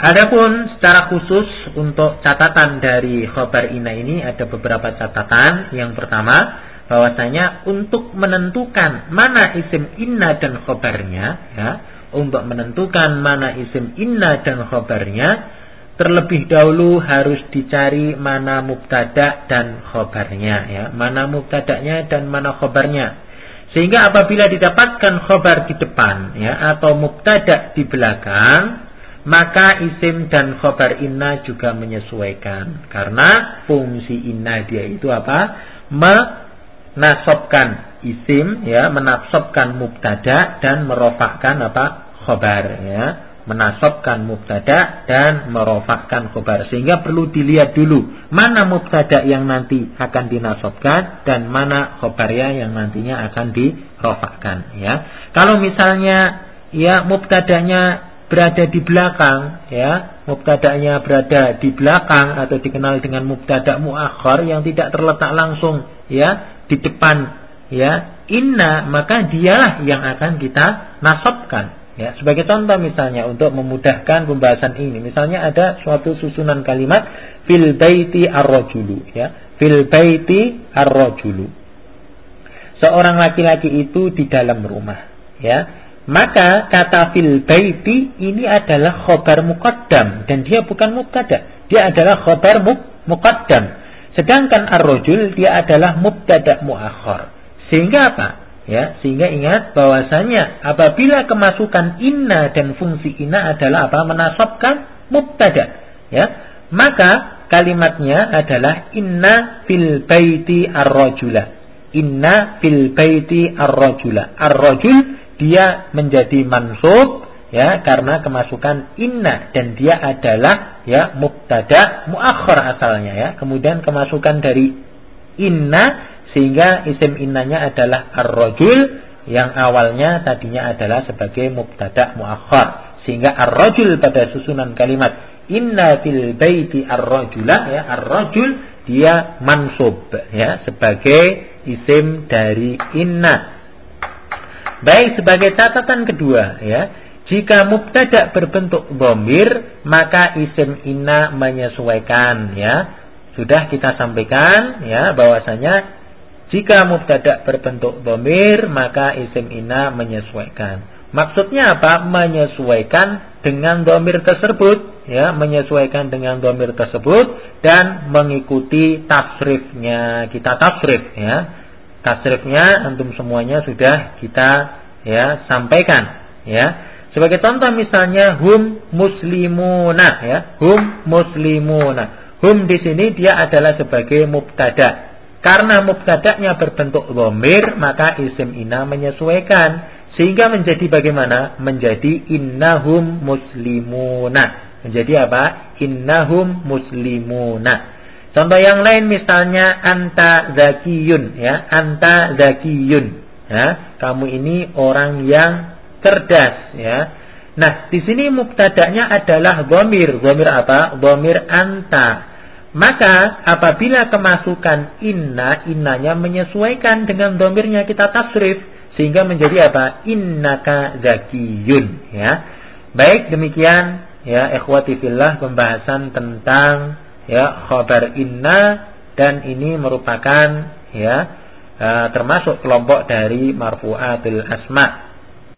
Adapun secara khusus untuk catatan dari khobar ina ini ada beberapa catatan. Yang pertama, bahwasanya untuk menentukan mana isim inna dan khobarnya, ya, untuk menentukan mana isim inna dan khobarnya, terlebih dahulu harus dicari mana mubtada dan khobarnya, ya, mana mubtadanya dan mana khobarnya. Sehingga apabila didapatkan khobar di depan, ya, atau mubtada di belakang, maka isim dan khobar inna juga menyesuaikan. Karena fungsi inna dia itu apa? Menasabkan isim ya menasabkan mubtada dan merofakkan apa? Khobar ya. Menasabkan mubtada dan merofakkan khobar. Sehingga perlu dilihat dulu mana mubtada yang nanti akan dinasabkan dan mana khobarnya yang nantinya akan dirofakkan ya. Kalau misalnya ya mubtadanya berada di belakang ya. Mubtada'nya berada di belakang atau dikenal dengan mubtada' muakhir yang tidak terletak langsung ya di depan ya. Inna maka dialah yang akan kita nasabkan ya. Sebagai contoh misalnya untuk memudahkan pembahasan ini misalnya ada suatu susunan kalimat fil baiti ar-rajulu ya. Fil baiti ar-rajulu. Seorang laki-laki itu di dalam rumah ya maka kata fil baiti ini adalah khobar muqaddam dan dia bukan mubtada. Dia adalah khobar muqaddam. Sedangkan ar-rajul dia adalah mubtada muakhar. Sehingga apa? Ya, sehingga ingat bahwasanya apabila kemasukan inna dan fungsi inna adalah apa? menasabkan mubtada. Ya, maka kalimatnya adalah inna fil baiti ar-rajula. Inna fil baiti ar-rajula. Ar-rajul dia menjadi mansub ya karena kemasukan inna dan dia adalah ya mubtada muakhir asalnya ya. Kemudian kemasukan dari inna sehingga isim innanya adalah ar-rajul yang awalnya tadinya adalah sebagai mubtada muakhir sehingga ar-rajul pada susunan kalimat inna fil baiti ar-rajula ya ar-rajul dia mansub ya sebagai isim dari inna Baik sebagai catatan kedua ya, jika mubtada berbentuk bomir maka isim inna menyesuaikan ya. Sudah kita sampaikan ya bahwasanya jika mubtada berbentuk bomir maka isim inna menyesuaikan. Maksudnya apa? Menyesuaikan dengan domir tersebut, ya, menyesuaikan dengan domir tersebut dan mengikuti tasrifnya. Kita tasrif, ya tasrifnya antum semuanya sudah kita ya sampaikan ya. Sebagai contoh misalnya hum muslimuna ya hum muslimuna. Hum di sini dia adalah sebagai mubtada. Karena mubtadanya berbentuk dhamir maka isim inna menyesuaikan. Sehingga menjadi bagaimana? Menjadi innahum muslimuna. Menjadi apa? Innahum muslimuna Contoh yang lain misalnya anta zakiyun ya, anta zakiyun ya. Kamu ini orang yang cerdas ya. Nah, di sini mubtada'nya adalah dhamir. Dhamir apa? Dhamir anta. Maka apabila kemasukan inna, innanya menyesuaikan dengan dhamirnya kita tasrif sehingga menjadi apa? Innaka zakiyun ya. Baik demikian ya ikhwati fillah pembahasan tentang ya khabar inna dan ini merupakan ya uh, termasuk kelompok dari marfu'atul asma